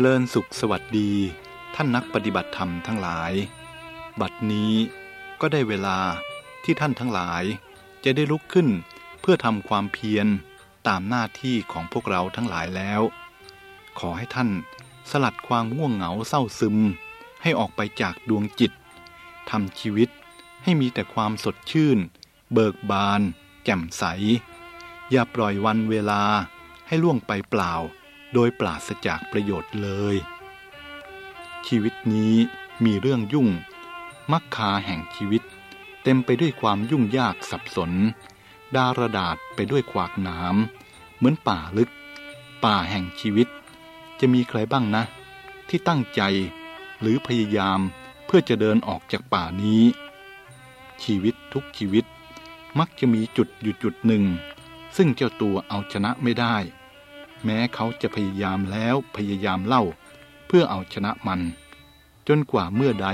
จริญสุขสวัสดีท่านนักปฏิบัติธรรมทั้งหลาย บัดนี้ก็ได้เวลาที่ท่านทั้งหลายจะได้ลุกขึ้นเพื่อทำความเพียรตามหน้าที่ของพวกเราทั้งหลายแล้ว ขอให้ท่านสลัดความง่วงเหงาเศร้าซึม ให้ออกไปจากดวงจิตทำชีวิตให้มีแต่ความสดชื่น เบิกบาน แจ่มใส อย่าปล่อยวันเวลาให้ล่วงไปเปล่า โดยปราศจากประโยชน์เลย ชีวิตนี้มีเรื่องยุ่ง มักคาแห่งชีวิต เต็มไปด้วยความยุ่งยากสับสน ดารดาษไปด้วยขวากหนามเหมือนป่าลึก ป่าแห่งชีวิต จะมีใครบ้างนะ ที่ตั้งใจหรือพยายามเพื่อจะเดินออกจากป่านี้ ชีวิตทุกชีวิตมักจะมีจุดอยู่จุดหนึ่ง ซึ่งเจ้าตัวเอาชนะไม่ได้ แม้เขาจะพยายามแล้วพยายามเล่า เพื่อเอาชนะมัน จนกว่าเมื่อใด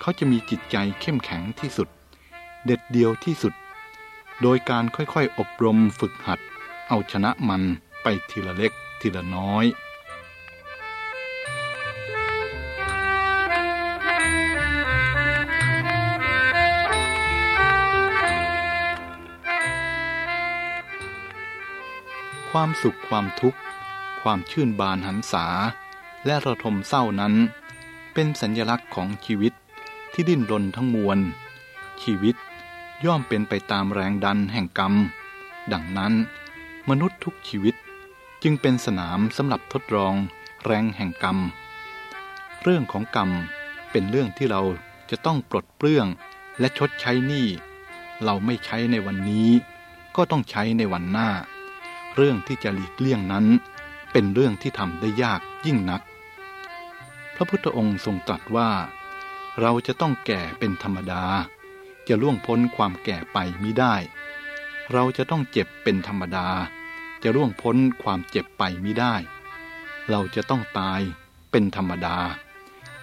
เขาจะมีจิตใจเข้มแข็งที่สุด เด็ดเดียวที่สุด โดยการค่อยๆอบรมฝึกหัด เอาชนะมันไปทีละเล็กทีละน้อย ความสุขความทุกข์ ความชื่นบานหันษา และระทมเศร้านั้น เป็นสัญลักษณ์ของชีวิตที่ดิ้นรนทั้งมวล ชีวิตย่อมเป็นไปตามแรงดันแห่งกรรม ดังนั้น มนุษย์ทุกชีวิตจึงเป็นสนามสำหรับทดลองแรงแห่งกรรม เรื่องของกรรมเป็นเรื่องที่เราจะต้องปลดเปลื้องและชดใช้หนี้ เราไม่ใช้ในวันนี้ ก็ต้องใช้ในวันหน้า เรื่องที่จะหลีกเลี่ยงนั้น เป็นเรื่องที่ทำได้ยากยิ่งนัก พระพุทธองค์ทรงตรัสว่า เราจะต้องแก่เป็นธรรมดา จะล่วงพ้นความแก่ไปมิได้ เราจะต้องเจ็บเป็นธรรมดา จะล่วงพ้นความเจ็บไปมิได้ เราจะต้องตายเป็นธรรมดา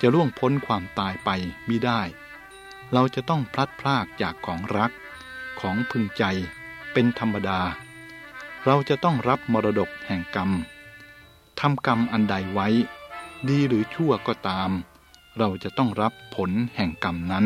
จะล่วงพ้นความตายไปมิได้ เราจะต้องพลัดพรากจากของรัก ของพึงใจเป็นธรรมดา เราจะต้องรับมรดกแห่งกรรมทำกรรมอันใดไว้ ดีหรือชั่วก็ตาม เราจะต้องรับผลแห่งกรรมนั้น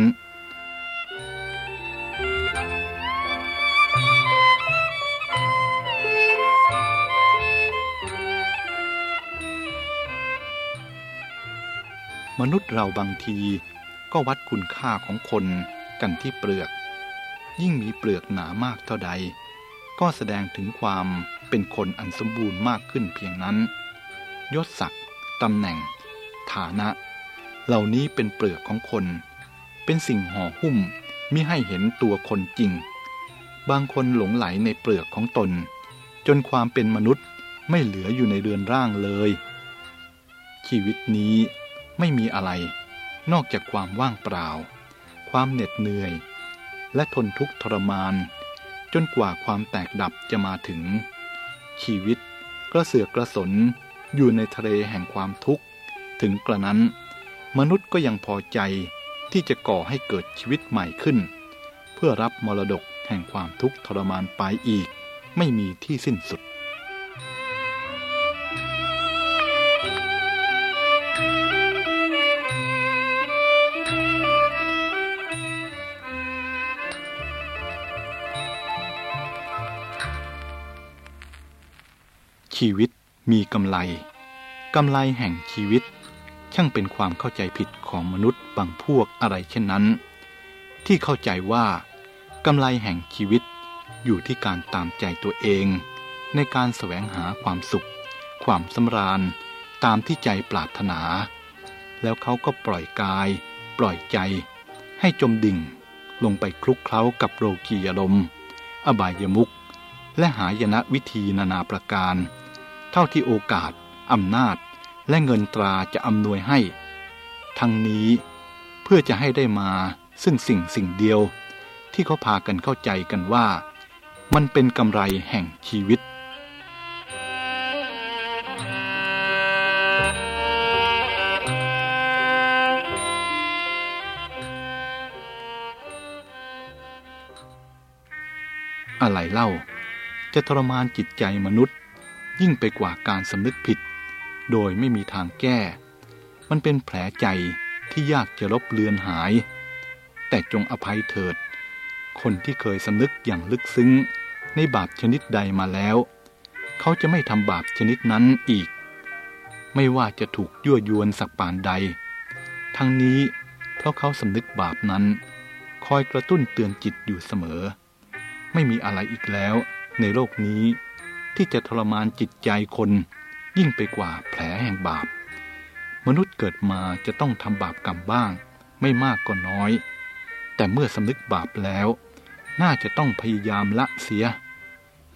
มนุษย์เราบางทีก็วัดคุณค่าของคนกันที่เปลือก ยิ่งมีเปลือกหนามากเท่าใด ก็แสดงถึงความเป็นคนอันสมบูรณ์มากขึ้นเพียงนั้น ยศศักดิ์ตำแหน่ง ฐานะ เหล่านี้เป็นเปลือกของคน เป็นสิ่งห่อหุ้มมิให้เห็นตัวคนจริง บางคนหลงไหลในเปลือกของตน จนความเป็นมนุษย์ไม่เหลืออยู่ในเรือนร่างเลย ชีวิตนี้ไม่มีอะไร นอกจากความว่างเปล่า ความเหน็ดเหนื่อย และทนทุกข์ทรมาน จนกว่าความแตกดับจะมาถึง ชีวิตกระเสือกกระสนอยู่ในทะเลแห่งความทุกข์ ถึงกระนั้น มนุษย์ก็ยังพอใจที่จะก่อให้เกิดชีวิตใหม่ขึ้น เพื่อรับมรดกแห่งความทุกข์ทรมานไปอีก ไม่มีที่สิ้นสุด ชีวิตมีกำไรกำไรแห่งชีวิต ช่างเป็นความเข้าใจผิดของมนุษย์บางพวกอะไรเช่นนั้น ที่เข้าใจว่ากำไรแห่งชีวิตอยู่ที่การตามใจตัวเอง ในการแสวงหาความสุข ความสำราญตามที่ใจปรารถนา แล้วเขาก็ปล่อยกาย ปล่อยใจ ให้จมดิ่ง ลงไปคลุกเคล้ากับโลกียลมอบายมุกและหายนะวิธีนานาประการ เท่าที่โอกาส อำนาจ และเงินตราจะอำนวยให้ ทั้งนี้เพื่อจะให้ได้มาซึ่งสิ่งสิ่งเดียว ที่เขาพากันเข้าใจกันว่า มันเป็นกำไรแห่งชีวิตอะไรเล่า จะทรมานจิตใจมนุษย์ ยิ่งไปกว่าการสำนึกผิด โดยไม่มีทางแก้ มันเป็นแผลใจที่ยากจะลบเลือนหาย แต่จงอภัยเถิด คนที่เคยสำนึกอย่างลึกซึ้ง ในบาปชนิดใดมาแล้ว เขาจะไม่ทำบาปชนิดนั้นอีก ไม่ว่าจะถูกยั่วยวนสักปานใด ทั้งนี้เพราะเขาสำนึกบาปนั้น คอยกระตุ้นเตือนจิตอยู่เสมอ ไม่มีอะไรอีกแล้วในโลกนี้ ที่จะทรมานจิตใจคน ยิ่งไปกว่าแผลแห่งบาป มนุษย์เกิดมาจะต้องทำบาปกรรมบ้าง ไม่มากก็น้อย แต่เมื่อสำนึกบาปแล้ว น่าจะต้องพยายามละเสีย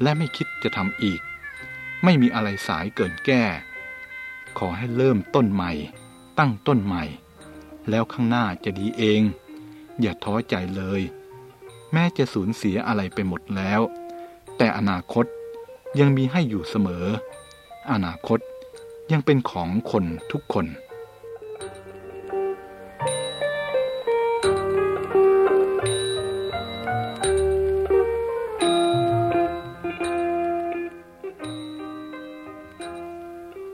และไม่คิดจะทำอีก ไม่มีอะไรสายเกินแก้ ขอให้เริ่มต้นใหม่ ตั้งต้นใหม่ แล้วข้างหน้าจะดีเอง อย่าท้อใจเลย แม้จะสูญเสียอะไรไปหมดแล้ว แต่อนาคต ยังมีให้อยู่เสมอ อนาคตยังเป็นของคนทุกคน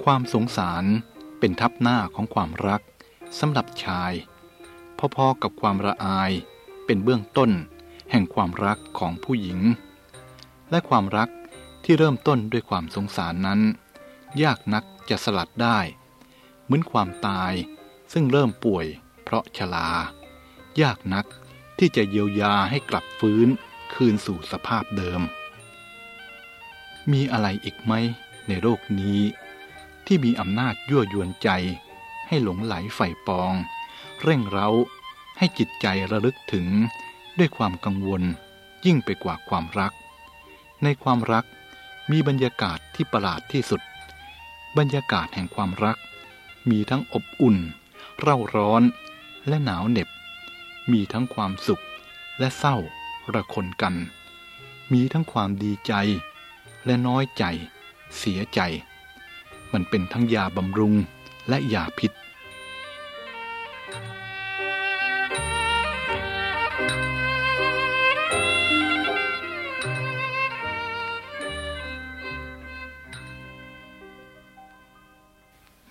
ความสงสารเป็นทับหน้าของความรักสำหรับชาย พอๆกับความระอายเป็นเบื้องต้นแห่งความรักของผู้หญิง และความรัก ที่เริ่มต้นด้วยความสงสารนั้น ยากนักจะสลัดได้ เหมือนความตายซึ่งเริ่มป่วย เพราะชรายากนักที่จะเยียวยาให้กลับฟื้นคืนสู่สภาพเดิม มีอะไรอีกไหมในโลกนี้ ที่มีอำนาจยั่วยวนใจ ให้หลงไหลใฝ่ปอง เร่งเร้าให้จิตใจระลึกถึงด้วยความกังวลยิ่งไปกว่าความรัก ในความรัก มีบรรยากาศที่ประหลาดที่สุด บรรยากาศแห่งความรัก มีทั้งอบอุ่น เร่าร้อนและหนาวเหน็บ มีทั้งความสุขและเศร้าระคนกัน มีทั้งความดีใจ และน้อยใจ เสียใจ มันเป็นทั้งยาบำรุงและยาพิษ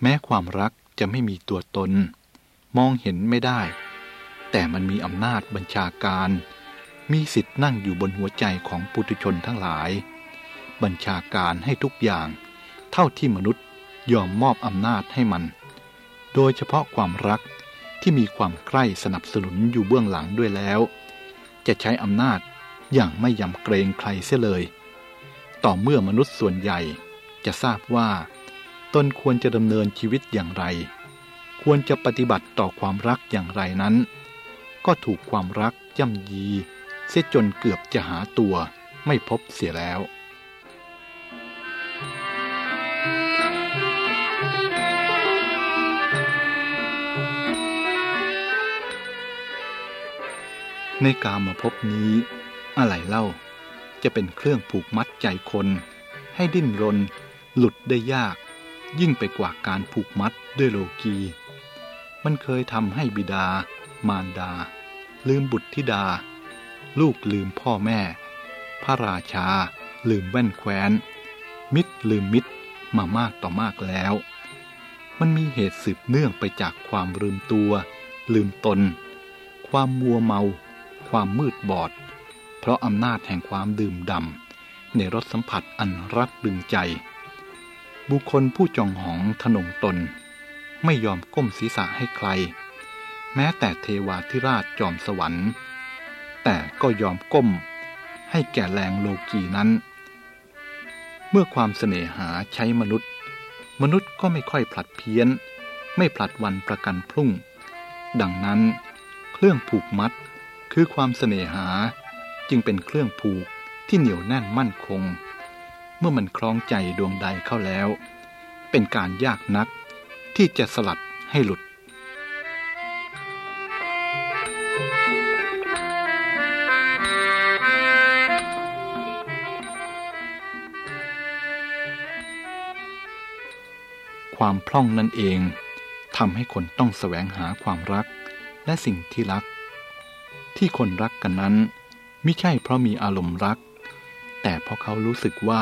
แม้ความรักจะไม่มีตัวตน มองเห็นไม่ได้ แต่มันมีอำนาจบัญชาการ มีสิทธิ์นั่งอยู่บนหัวใจของปุถุชนทั้งหลาย บัญชาการให้ทุกอย่าง เท่าที่มนุษย์ยอมมอบอำนาจให้มัน โดยเฉพาะความรักที่มีความใกล้สนับสนุนอยู่เบื้องหลังด้วยแล้ว จะใช้อำนาจอย่างไม่ยำเกรงใครเสียเลย ต่อเมื่อมนุษย์ส่วนใหญ่จะทราบว่า ตนควรจะดำเนินชีวิตอย่างไร ควรจะปฏิบัติต่อความรักอย่างไรนั้น ก็ถูกความรักย่ำยี เสียจนเกือบจะหาตัวไม่พบเสียแล้วในกามาพบนี้ อะไรเล่า จะเป็นเครื่องผูกมัดใจคน ให้ดิ้นรน หลุดได้ยาก ยิ่งไปกว่าการผูกมัดด้วยโลกี มันเคยทำให้บิดา มารดา ลืมบุตรธิดา ลูกลืมพ่อแม่ พระราชา ลืมแว่นแคว้น มิตรลืมมิตรมามากต่อมากแล้ว มันมีเหตุสืบเนื่องไปจากความลืมตัว ลืมตน ความมัวเมา ความมืดบอด เพราะอำนาจแห่งความดื่มดำในรสสัมผัสอันรักดึงใจ บุคคลผู้จองหองทนงตน ไม่ยอมก้มศีรษะให้ใคร แม้แต่เทวาธิราชจอมสวรรค์ แต่ก็ยอมก้มให้แก่แรงโลกีนั้น เมื่อความเสน่หาใช้มนุษย์ มนุษย์ก็ไม่ค่อยผลัดเพี้ยน ไม่ผลัดวันประกันพรุ่ง ดังนั้น เครื่องผูกมัดคือความเสน่หาจึงเป็นเครื่องผูกที่เหนียวแน่นมั่นคง เมื่อมันคล้องใจดวงใดเข้าแล้ว เป็นการยากนักที่จะสลัดให้หลุดความพร่องนั่นเองทำให้คนต้องแสวงหาความรักและสิ่งที่รัก ที่คนรักกันนั้น ไม่ใช่เพราะมีอารมณ์รัก แต่เพราะเขารู้สึกว่า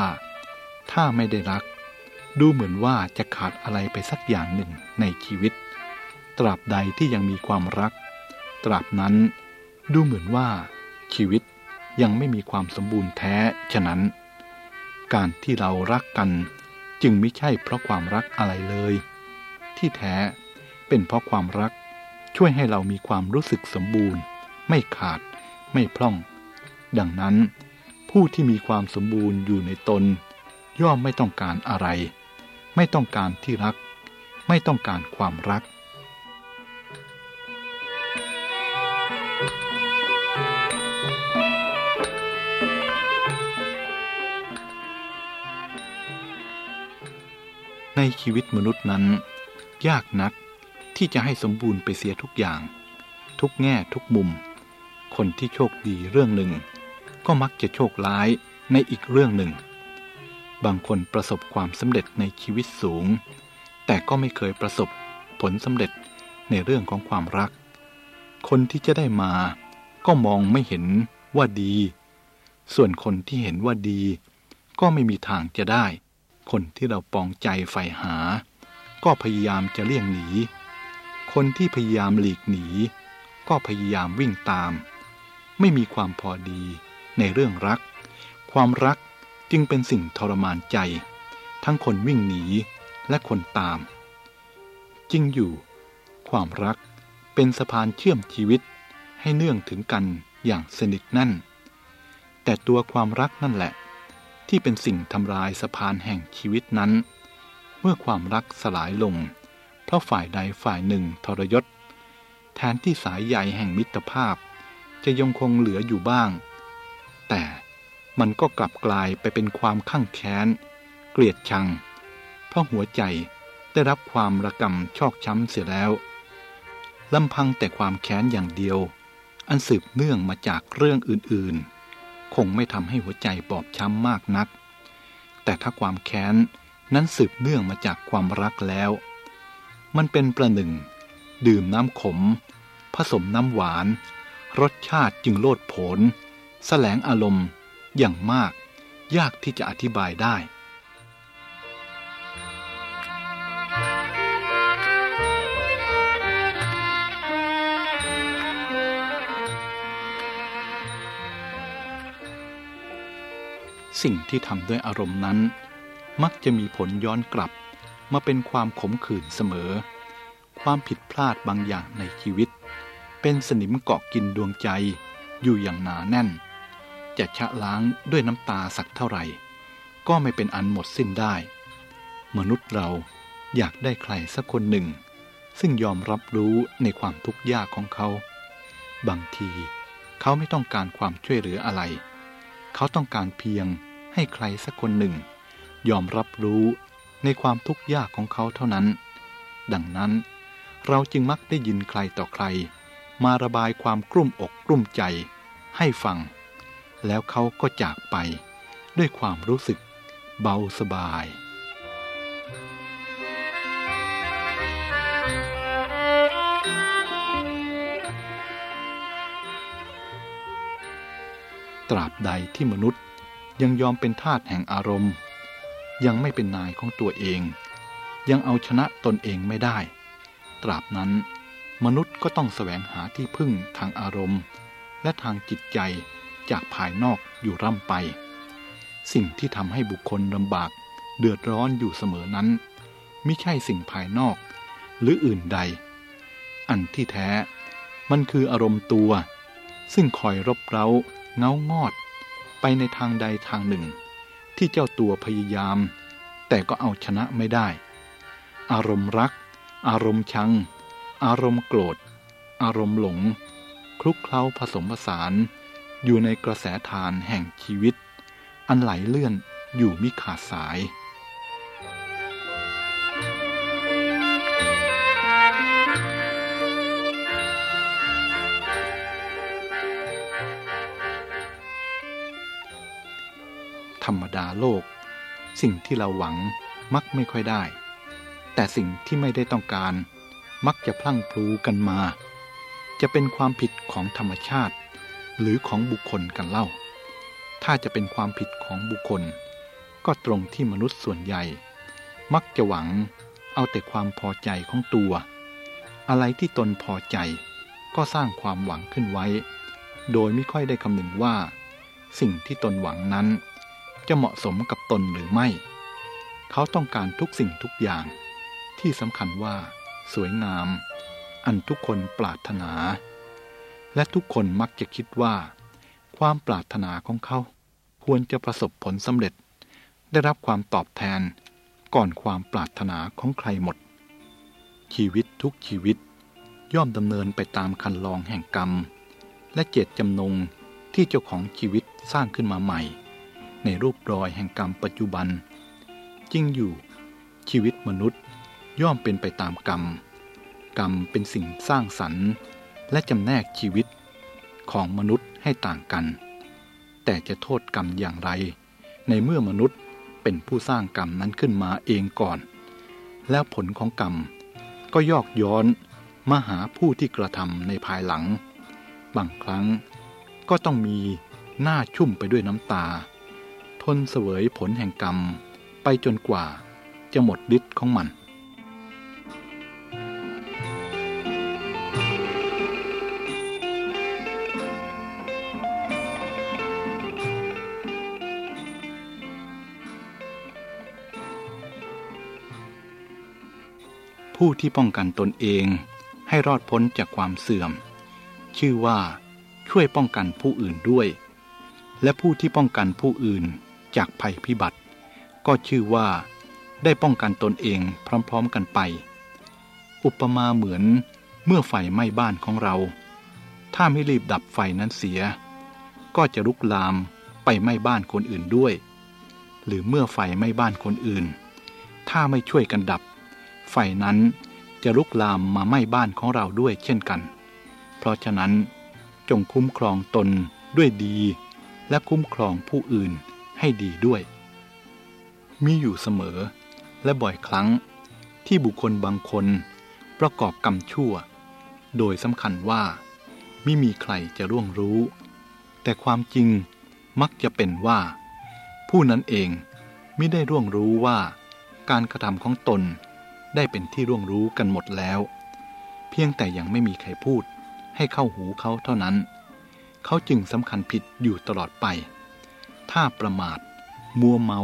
ถ้าไม่ได้รัก ดูเหมือนว่าจะขาดอะไรไปสักอย่างหนึ่งในชีวิต ตราบใดที่ยังมีความรัก ตราบนั้น ดูเหมือนว่า ชีวิตยังไม่มีความสมบูรณ์แท้ฉะนั้น การที่เรารักกันจึงไม่ใช่เพราะความรักอะไรเลย ที่แท้เป็นเพราะความรักช่วยให้เรามีความรู้สึกสมบูรณ์ ไม่ขาดไม่พร่อง ดังนั้น ผู้ที่มีความสมบูรณ์อยู่ในตน ย่อมไม่ต้องการอะไร ไม่ต้องการที่รัก ไม่ต้องการความรัก ในชีวิตมนุษย์นั้น ยากนักที่จะให้สมบูรณ์ไปเสียทุกอย่าง ทุกแง่ทุกมุม คนที่โชคดีเรื่องหนึ่ง ก็มักจะโชคร้ายในอีกเรื่องหนึ่ง บางคนประสบความสำเร็จในชีวิตสูง แต่ก็ไม่เคยประสบผลสำเร็จในเรื่องของความรัก คนที่จะได้มาก็มองไม่เห็นว่าดี ส่วนคนที่เห็นว่าดี ก็ไม่มีทางจะได้ คนที่เราปองใจใฝ่หา ก็พยายามจะเลี่ยงหนี คนที่พยายามหลีกหนี ก็พยายามวิ่งตาม ไม่มีความพอดีในเรื่องรัก ความรัก จึงเป็นสิ่งทรมานใจ ทั้งคนวิ่งหนีและคนตาม จริงอยู่ ความรักเป็นสะพานเชื่อมชีวิตให้เนื่องถึงกันอย่างสนิทแน่น แต่ตัวความรักนั่นแหละ ที่เป็นสิ่งทำลายสะพานแห่งชีวิตนั้น เมื่อความรักสลายลง เพราะฝ่ายใดฝ่ายหนึ่งทรยศ แทนที่สายใยแห่งมิตรภาพ จะยังคงเหลืออยู่บ้าง แต่ มันก็กลับกลายไปเป็นความข้างแค้น เกลียดชัง เพราะหัวใจได้รับความระกำชอกช้ำเสียแล้วลำพังแต่ความแค้นอย่างเดียว อันสืบเนื่องมาจากเรื่องอื่นๆ คงไม่ทำให้หัวใจบอบช้ำมากนัก แต่ถ้าความแค้นนั้นสืบเนื่องมาจากความรักแล้ว มันเป็นประหนึ่ง ดื่มน้ำขม ผสมน้ำหวาน รสชาติจึงโลดโผนแสลงอารมณ์ อย่างมาก ยากที่จะอธิบายได้ สิ่งที่ทำด้วยอารมณ์นั้น มักจะมีผลย้อนกลับมาเป็นความขมขื่นเสมอ ความผิดพลาดบางอย่างในชีวิต เป็นสนิมเกาะกินดวงใจอยู่อย่างหนาแน่น จะชะล้างด้วยน้ำตาสักเท่าไหร่ ก็ไม่เป็นอันหมดสิ้นได้ มนุษย์เราอยากได้ใครสักคนหนึ่ง ซึ่งยอมรับรู้ในความทุกข์ยากของเขา บางทีเขาไม่ต้องการความช่วยเหลืออะไร เขาต้องการเพียงให้ใครสักคนหนึ่ง ยอมรับรู้ในความทุกข์ยากของเขาเท่านั้น ดังนั้นเราจึงมักได้ยินใครต่อใคร มาระบายความกลุ้มอกกลุ้มใจให้ฟัง แล้วเขาก็จากไปด้วยความรู้สึกเบาสบาย ตราบใดที่มนุษย์ยังยอมเป็นทาสแห่งอารมณ์ ยังไม่เป็นนายของตัวเอง ยังเอาชนะตนเองไม่ได้ ตราบนั้นมนุษย์ก็ต้องแสวงหาที่พึ่งทางอารมณ์ และทางจิตใจ จากภายนอกอยู่ร่ำไป สิ่งที่ทำให้บุคคลลำบากเดือดร้อนอยู่เสมอนั้นไม่ใช่สิ่งภายนอก หรืออื่นใด อันที่แท้มันคืออารมณ์ตัว ซึ่งคอยรบเร้า เงางอด ไปในทางใดทางหนึ่ง ที่เจ้าตัวพยายาม แต่ก็เอาชนะไม่ได้ อารมณ์รัก อารมณ์ชัง อารมณ์โกรธ อารมณ์หลง คลุกเคล้าผสมผสาน อยู่ในกระแสทานแห่งชีวิต อันไหลเลื่อนอยู่มิขาดสาย ธรรมดาโลก สิ่งที่เราหวังมักไม่ค่อยได้ แต่สิ่งที่ไม่ได้ต้องการ มักจะพลั่งพลูกันมา จะเป็นความผิดของธรรมชาติ หรือของบุคคลกันเล่า ถ้าจะเป็นความผิดของบุคคล ก็ตรงที่มนุษย์ส่วนใหญ่ มักจะหวังเอาแต่ความพอใจของตัว อะไรที่ตนพอใจ ก็สร้างความหวังขึ้นไว้ โดยไม่ค่อยได้คำนึงว่า สิ่งที่ตนหวังนั้น จะเหมาะสมกับตนหรือไม่ เขาต้องการทุกสิ่งทุกอย่าง ที่สำคัญว่า สวยงาม อันทุกคนปรารถนา และทุกคนมักจะคิดว่า ความปรารถนาของเขา ควรจะประสบผลสำเร็จ ได้รับความตอบแทน ก่อนความปรารถนาของใครหมด ชีวิตทุกชีวิต ย่อมดำเนินไปตามคันลองแห่งกรรม และเจตจำนงที่เจ้าของชีวิตสร้างขึ้นมาใหม่ ในรูปรอยแห่งกรรมปัจจุบันจริงอยู่ ชีวิตมนุษย์ย่อมเป็นไปตามกรรม กรรมเป็นสิ่งสร้างสรรค์ และจำแนกชีวิตของมนุษย์ให้ต่างกัน แต่จะโทษกรรมอย่างไร ในเมื่อมนุษย์เป็นผู้สร้างกรรมนั้นขึ้นมาเองก่อน แล้วผลของกรรมก็ยอกย้อนมาหาผู้ที่กระทำในภายหลัง บางครั้งก็ต้องมีหน้าชุ่มไปด้วยน้ำตา ทนเสวยผลแห่งกรรม ไปจนกว่าจะหมดฤทธิ์ของมัน ผู้ที่ป้องกันตนเองให้รอดพ้นจากความเสื่อม ชื่อว่าช่วยป้องกันผู้อื่นด้วย และผู้ที่ป้องกันผู้อื่นจากภัยพิบัติ ก็ชื่อว่า ได้ป้องกันตนเองพร้อมๆกันไป อุปมาเหมือนเมื่อไฟไหม้บ้านของเรา ถ้าไม่รีบดับไฟนั้นเสีย ก็จะลุกลามไปไหม้บ้านคนอื่นด้วย หรือเมื่อไฟไหม้บ้านคนอื่น ถ้าไม่ช่วยกันดับ ไฟนั้นจะลุกลามมาไหม้บ้านของเราด้วยเช่นกัน เพราะฉะนั้นจงคุ้มครองตนด้วยดี และคุ้มครองผู้อื่นให้ดีด้วย มีอยู่เสมอและบ่อยครั้งที่บุคคลบางคนประกอบกรรมชั่ว โดยสำคัญว่า ไม่มีใครจะร่วงรู้ แต่ความจริงมักจะเป็นว่า ผู้นั้นเองไม่ได้ร่วงรู้ว่าการกระทำของตน ได้เป็นที่ร่วงรู้กันหมดแล้ว เพียงแต่ยังไม่มีใครพูด ให้เข้าหูเขาเท่านั้น เขาจึงสำคัญผิดอยู่ตลอดไป ถ้าประมาท มัวเมา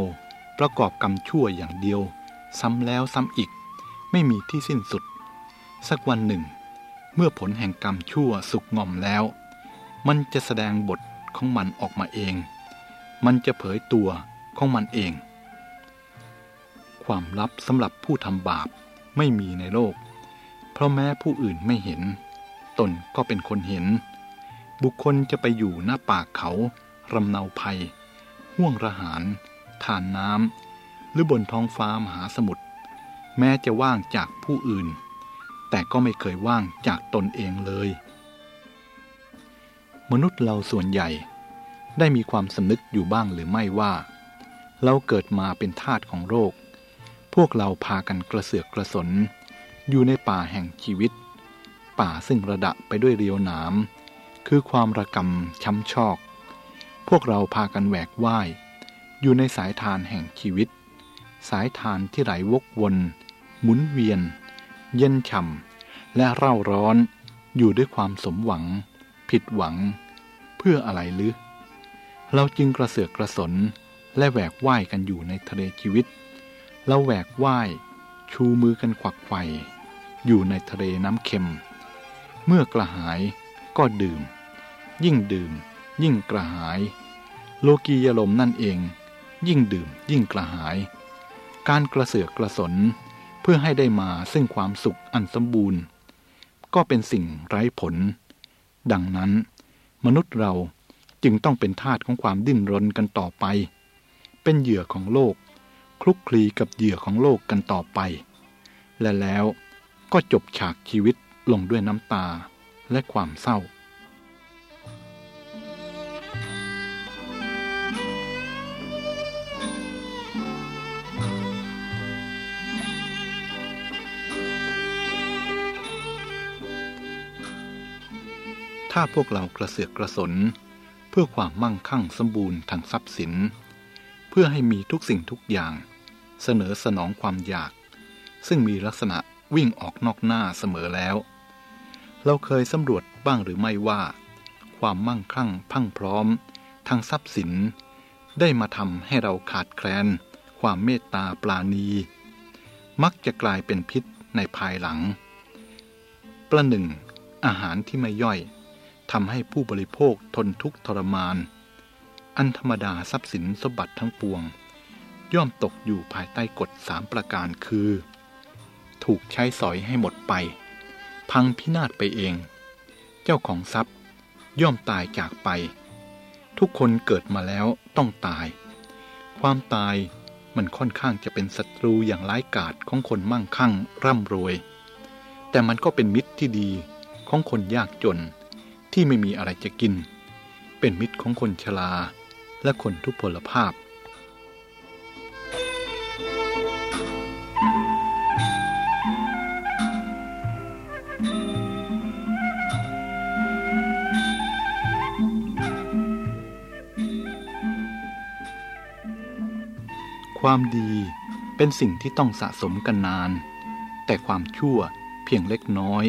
ประกอบกรรมชั่วอย่างเดียว ซ้ำแล้วซ้ำอีก ไม่มีที่สิ้นสุด สักวันหนึ่ง เมื่อผลแห่งกรรมชั่วสุกงอมแล้ว มันจะแสดงบทของมันออกมาเอง มันจะเผยตัวของมันเอง ความลับสำหรับผู้ทำบาปไม่มีในโลก เพราะแม้ผู้อื่นไม่เห็น ตนก็เป็นคนเห็น บุคคลจะไปอยู่หน้าปากเขารำเนาภัย ห่วงระหารทานน้ำหรือบนท้องฟ้ามหาสมุทรแม้จะว่างจากผู้อื่น แต่ก็ไม่เคยว่างจากตนเองเลย มนุษย์เราส่วนใหญ่ ได้มีความสำนึกอยู่บ้างหรือไม่ว่า เราเกิดมาเป็นทาสของโรค พวกเราพากันกระเสือกกระสน อยู่ในป่าแห่งชีวิต ป่าซึ่งระดะไปด้วยเรียวหนาม คือความระกำช้ำชอก พวกเราพากันแหวกว่าย อยู่ในสายทานแห่งชีวิต สายทานที่ไหลวกวน หมุนเวียน เย็นฉ่ำและเร่าร้อน อยู่ด้วยความสมหวัง ผิดหวัง เพื่ออะไรหรือเราจึงกระเสือกกระสนและแหวกว่ายกันอยู่ในทะเลชีวิต แล้วแหวกว่าย ชูมือกันขวักไฟอยู่ในทะเลน้ำเค็ม เมื่อกระหายก็ดื่ม ยิ่งดื่ม ยิ่งกระหาย โลกียลมนั่นเอง ยิ่งดื่ม ยิ่งกระหาย การกระเสือกกระสนเพื่อให้ได้มาซึ่งความสุขอันสมบูรณ์ ก็เป็นสิ่งไร้ผล ดังนั้น มนุษย์เราจึงต้องเป็นทาสของความดิ้นรนกันต่อไป เป็นเหยื่อของโลก ลุกคลีกับเหยื่อของโลกกันต่อไป และแล้วก็จบฉากชีวิตลงด้วยน้ำตาและความเศร้า ถ้าพวกเรากระเสือกกระสน เพื่อความมั่งคั่งสมบูรณ์ทางทรัพย์สิน เพื่อให้มีทุกสิ่งทุกอย่าง เสนอสนองความอยาก ซึ่งมีลักษณะวิ่งออกนอกหน้าเสมอแล้ว เราเคยสำรวจบ้างหรือไม่ว่า ความมั่งคั่งพังพร้อม ทางทรัพย์สิน ได้มาทำให้เราขาดแคลน ความเมตตาปราณี มักจะกลายเป็นพิษในภายหลัง ประหนึ่ง อาหารที่ไม่ย่อยทำให้ผู้บริโภคทนทุกข์ทรมาน อันธรรมดาทรัพย์สินสมบัติทั้งปวง ย่อมตกอยู่ภายใต้กฎสามประการคือ ถูกใช้สอยให้หมดไป พังพินาศไปเอง เจ้าของทรัพย์ ย่อมตายจากไป ทุกคนเกิดมาแล้วต้องตาย ความตายมันค่อนข้างจะเป็นศัตรูอย่างร้ายกาจของคนมั่งคั่งร่ำรวย แต่มันก็เป็นมิตรที่ดีของคนยากจนที่ไม่มีอะไรจะกิน เป็นมิตรของคนชราและคนทุพพลภาพ ความดีเป็นสิ่งที่ต้องสะสมกันนาน แต่ความชั่วเพียงเล็กน้อย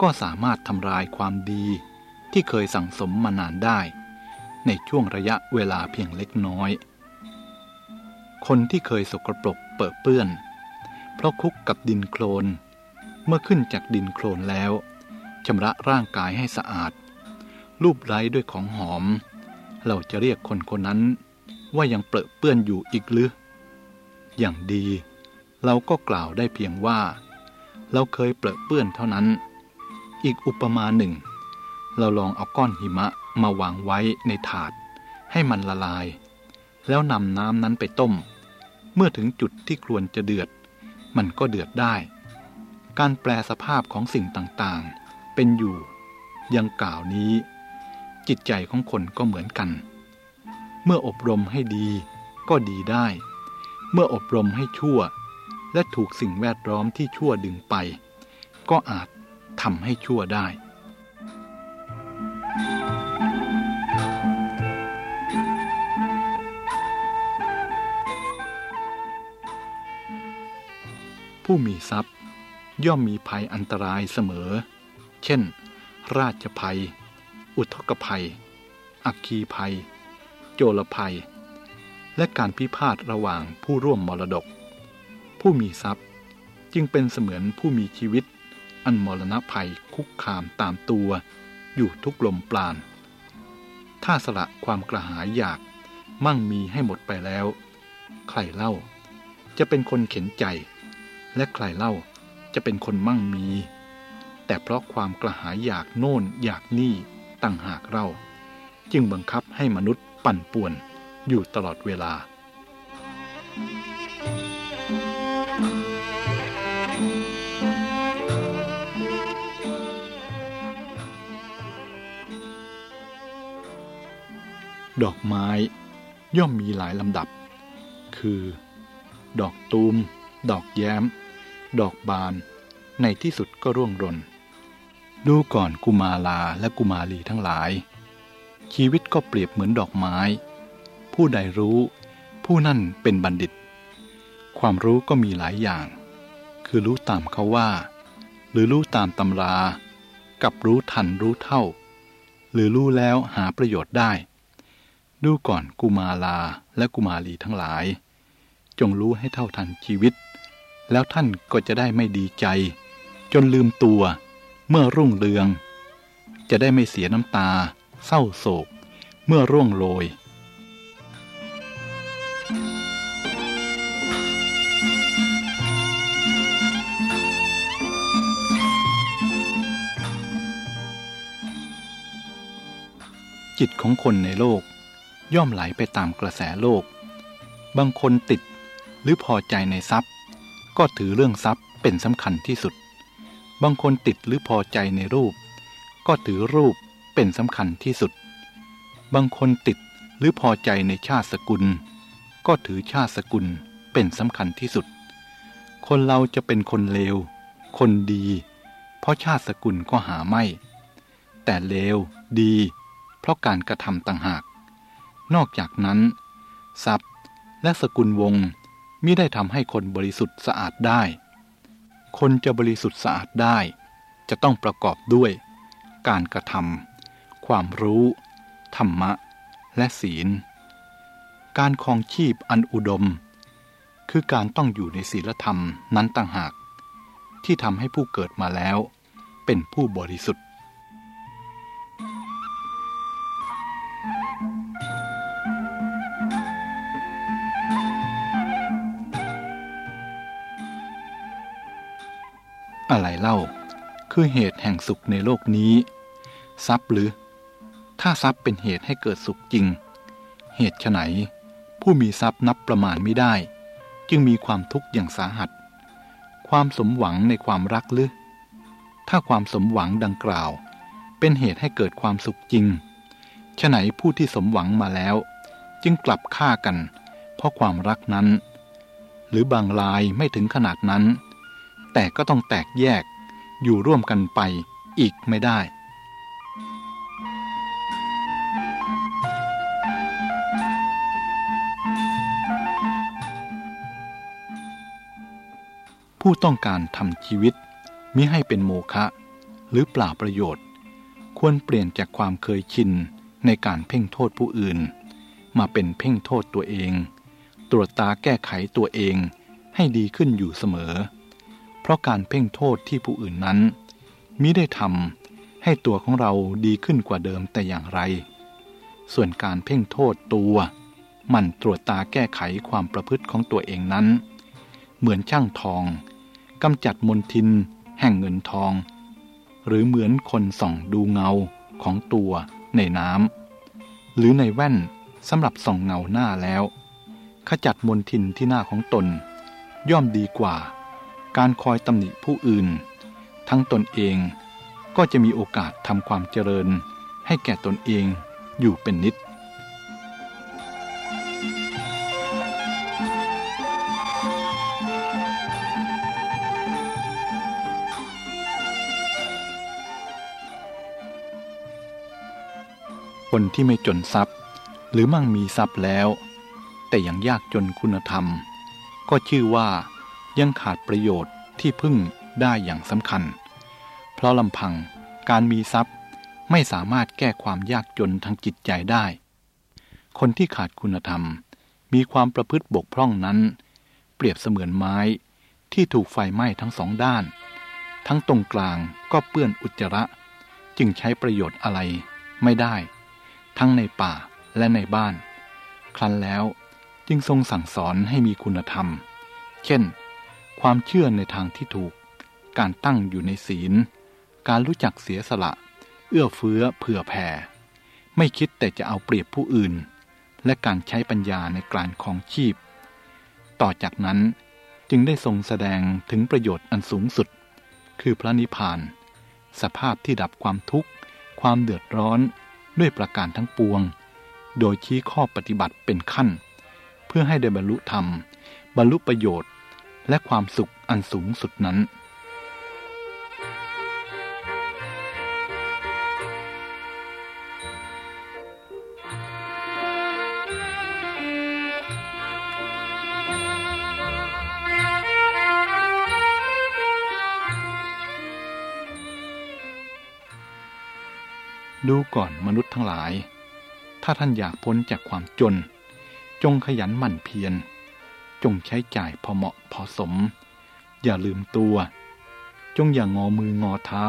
ก็สามารถทำลายความดีที่เคยสั่งสมมานานได้ ในช่วงระยะเวลาเพียงเล็กน้อย คนที่เคยสกรปรกเปื้อเปื้อน เพราะคุกกับดินโคลน เมื่อขึ้นจากดินโคลนแล้วชำระร่างกายให้สะอาด รูปไร้ด้วยของหอม เราจะเรียกคนคนนั้นว่ายังเปื้อเปื้อนอยู่อีกหรือ อย่างดี เราก็กล่าวได้เพียงว่า เราเคยเปื้อเปื้อนเท่านั้น อีกอุปมาหนึ่ง เราลองเอาก้อนหิมะมาวางไว้ในถาด ให้มันละลาย แล้วนำน้ำนั้นไปต้ม เมื่อถึงจุดที่ควรจะเดือด มันก็เดือดได้ การแปลสภาพของสิ่งต่างๆ เป็นอยู่ ยังกล่าวนี้ จิตใจของคนก็เหมือนกัน เมื่ออบรมให้ดีก็ดีได้ เมื่ออบรมให้ชั่ว และถูกสิ่งแวดล้อมที่ชั่วดึงไป ก็อาจทำให้ชั่วได้ ผู้มีทรัพย์ย่อมมีภัยอันตรายเสมอ เช่น ราชภัย อุทกภัย อักคีภัย โจรภัย และการพิพาทระหว่างผู้ร่วมมรดก ผู้มีทรัพย์จึงเป็นเสมือนผู้มีชีวิต อันมรณะภัยคุกคามตามตัว อยู่ทุกลมปราณถ้าสละความกระหายอยากมั่งมีให้หมดไปแล้ว ใครเล่า จะเป็นคนเข็นใจ และใครเล่าจะเป็นคนมั่งมี แต่เพราะความกระหายอยากโน่นอยากนี่ต่างหากเรา จึงบังคับให้มนุษย์ปั่นป่วน อยู่ตลอดเวลา ดอกไม้ย่อมมีหลายลำดับ คือ ดอกตูม ดอกแย้ม ดอกบาน ในที่สุดก็ร่วงรนดูก่อนกุมาลาและกุมาลีทั้งหลาย ชีวิตก็เปรียบเหมือนดอกไม้ ผู้ใดรู้ ผู้นั่นเป็นบัณฑิต ความรู้ก็มีหลายอย่าง คือรู้ตามเขาว่า หรือรู้ตามตำรา กับรู้ทันรู้เท่า หรือรู้แล้วหาประโยชน์ได้ ดูก่อนกุมาลาและกุมาลีทั้งหลาย จงรู้ให้เท่าทันชีวิต แล้วท่านก็จะได้ไม่ดีใจ จนลืมตัวเมื่อรุ่งเรือง จะได้ไม่เสียน้ำตา เศร้าโศก เมื่อร่วงโรย จิตของคนในโลก ย่อมไหลไปตามกระแสโลก บางคนติดหรือพอใจในทรัพย์ ก็ถือเรื่องทรัพย์เป็นสำคัญที่สุด บางคนติดหรือพอใจในรูป ก็ถือรูปเป็นสำคัญที่สุด บางคนติดหรือพอใจในชาติสกุล ก็ถือชาติสกุลเป็นสำคัญที่สุด คนเราจะเป็นคนเลว คนดี เพราะชาติสกุลก็หาไม่ แต่เลวดี เพราะการกระทำต่างหาก นอกจากนั้น ทรัพย์และสกุลวงมิได้ทำให้คนบริสุทธิ์สะอาดได้ คนจะบริสุทธิ์สะอาดได้ จะต้องประกอบด้วย การกระทำความรู้ ธรรมะ และศีล การครองชีพอันอุดม คือการต้องอยู่ในศีลธรรมนั้นต่างหาก ที่ทำให้ผู้เกิดมาแล้ว เป็นผู้บริสุทธิ์ เล่า คือเหตุแห่งสุขในโลกนี้ ทรัพย์หรือ ถ้าทรัพย์เป็นเหตุให้เกิดสุขจริง เหตุไฉนผู้มีทรัพย์นับประมาณไม่ได้ จึงมีความทุกข์อย่างสาหัส ความสมหวังในความรักหรือ ถ้าความสมหวังดังกล่าว เป็นเหตุให้เกิดความสุขจริงฉไหนผู้ที่สมหวังมาแล้ว จึงกลับฆ่ากัน เพราะความรักนั้น หรือบางรายไม่ถึงขนาดนั้น แต่ก็ต้องแตกแยก อยู่ร่วมกันไปอีกไม่ได้ ผู้ต้องการทำชีวิตมิให้เป็นโมฆะหรือเปล่าประโยชน์ ควรเปลี่ยนจากความเคยชินในการเพ่งโทษผู้อื่น มาเป็นเพ่งโทษตัวเอง ตรวจตาแก้ไขตัวเองให้ดีขึ้นอยู่เสมอ ราะการเพ่งโทษที่ผู้อื่นนั้นมิได้ทำให้ตัวของเราดีขึ้นกว่าเดิมแต่อย่างไร ส่วนการเพ่งโทษตัวมันตรวจตาแก้ไขความประพฤติของตัวเองนั้น เหมือนช่างทองกำจัดมนทิน แห่งเงินทอง หรือเหมือนคนส่องดูเงาของตัวในน้ำหรือในแว่นสำหรับส่องเงาหน้าแล้ว ขจัดมนทินที่หน้าของตน ย่อมดีกว่า การคอยตำหนิผู้อื่น ทั้งตนเองก็จะมีโอกาสทำความเจริญ ให้แก่ตนเองอยู่เป็นนิดคนที่ไม่จนทรัพย์ หรือมั่งมีทรัพย์แล้ว แต่ยังยากจนคุณธรรม ก็ชื่อว่า ยังขาดประโยชน์ที่พึ่งได้อย่างสำคัญ เพราะลำพังการมีทรัพย์ไม่สามารถแก้ความยากจนทางจิตใจได้ คนที่ขาดคุณธรรมมีความประพฤติบกพร่องนั้น เปรียบเสมือนไม้ที่ถูกไฟไหม้ทั้งสองด้าน ทั้งตรงกลางก็เปื้อนอุจจาระ จึงใช้ประโยชน์อะไรไม่ได้ ทั้งในป่าและในบ้าน ครั้นแล้วจึงทรงสั่งสอนให้มีคุณธรรม เช่น ความเชื่อในทางที่ถูก การตั้งอยู่ในศีล การรู้จักเสียสละ เอื้อเฟื้อเผื่อแผ่ ไม่คิดแต่จะเอาเปรียบผู้อื่น และการใช้ปัญญาในการของชีพ ต่อจากนั้นจึงได้ทรงแสดงถึงประโยชน์อันสูงสุด คือพระนิพพาน สภาพที่ดับความทุกข์ ความเดือดร้อนด้วยประการทั้งปวง โดยชี้ข้อปฏิบัติเป็นขั้น เพื่อให้ได้บรรลุธรรม บรรลุประโยชน์ และความสุขอันสูงสุดนั้น ดูก่อนมนุษย์ทั้งหลาย ถ้าท่านอยากพ้นจากความจน จงขยันหมั่นเพียร จงใช้จ่ายพอเหมาะพอสม อย่าลืมตัว จงอย่างงอมืองอเท้า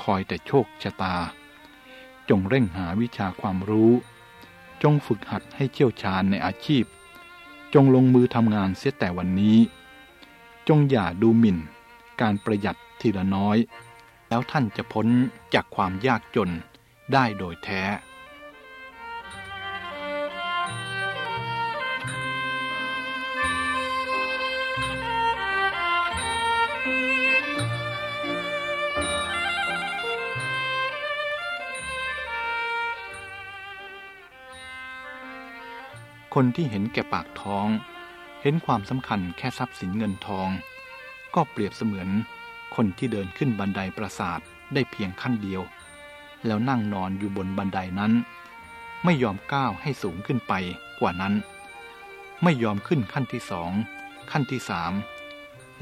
คอยแต่โชคชะตา จงเร่งหาวิชาความรู้ จงฝึกหัดให้เชี่ยวชาญในอาชีพ จงลงมือทำงานเสียแต่วันนี้ จงอย่าดูหมิ่น การประหยัดทีละน้อย แล้วท่านจะพ้นจากความยากจนได้โดยแท้ คนที่เห็นแก่ปากท้อง เห็นความสำคัญแค่ทรัพย์สินเงินทอง ก็เปรียบเสมือนคนที่เดินขึ้นบันไดปราสาทได้เพียงขั้นเดียว แล้วนั่งนอนอยู่บนบันไดนั้น ไม่ยอมก้าวให้สูงขึ้นไปกว่านั้น ไม่ยอมขึ้นขั้นที่สองขั้นที่สาม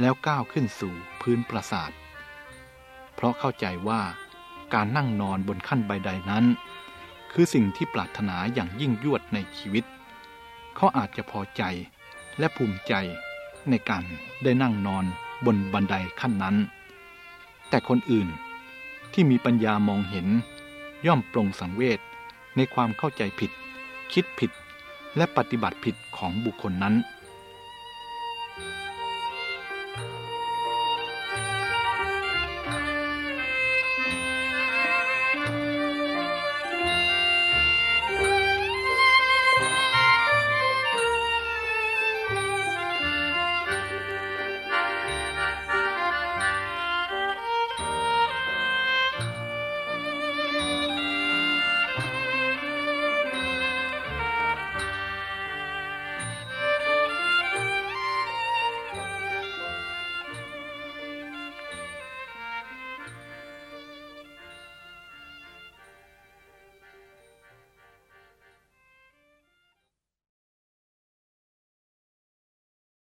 แล้วก้าวขึ้นสู่พื้นปราสาท เพราะเข้าใจว่าการนั่งนอนบนขั้นใบใดนั้น คือสิ่งที่ปรารถนาอย่างยิ่งยวดในชีวิต เขาอาจจะพอใจและภูมิใจในการได้นั่งนอนบนบันไดขั้นนั้น แต่คนอื่นที่มีปัญญามองเห็น ย่อมปรงสังเวชในความเข้าใจผิด คิดผิด และปฏิบัติผิดของบุคคลนั้น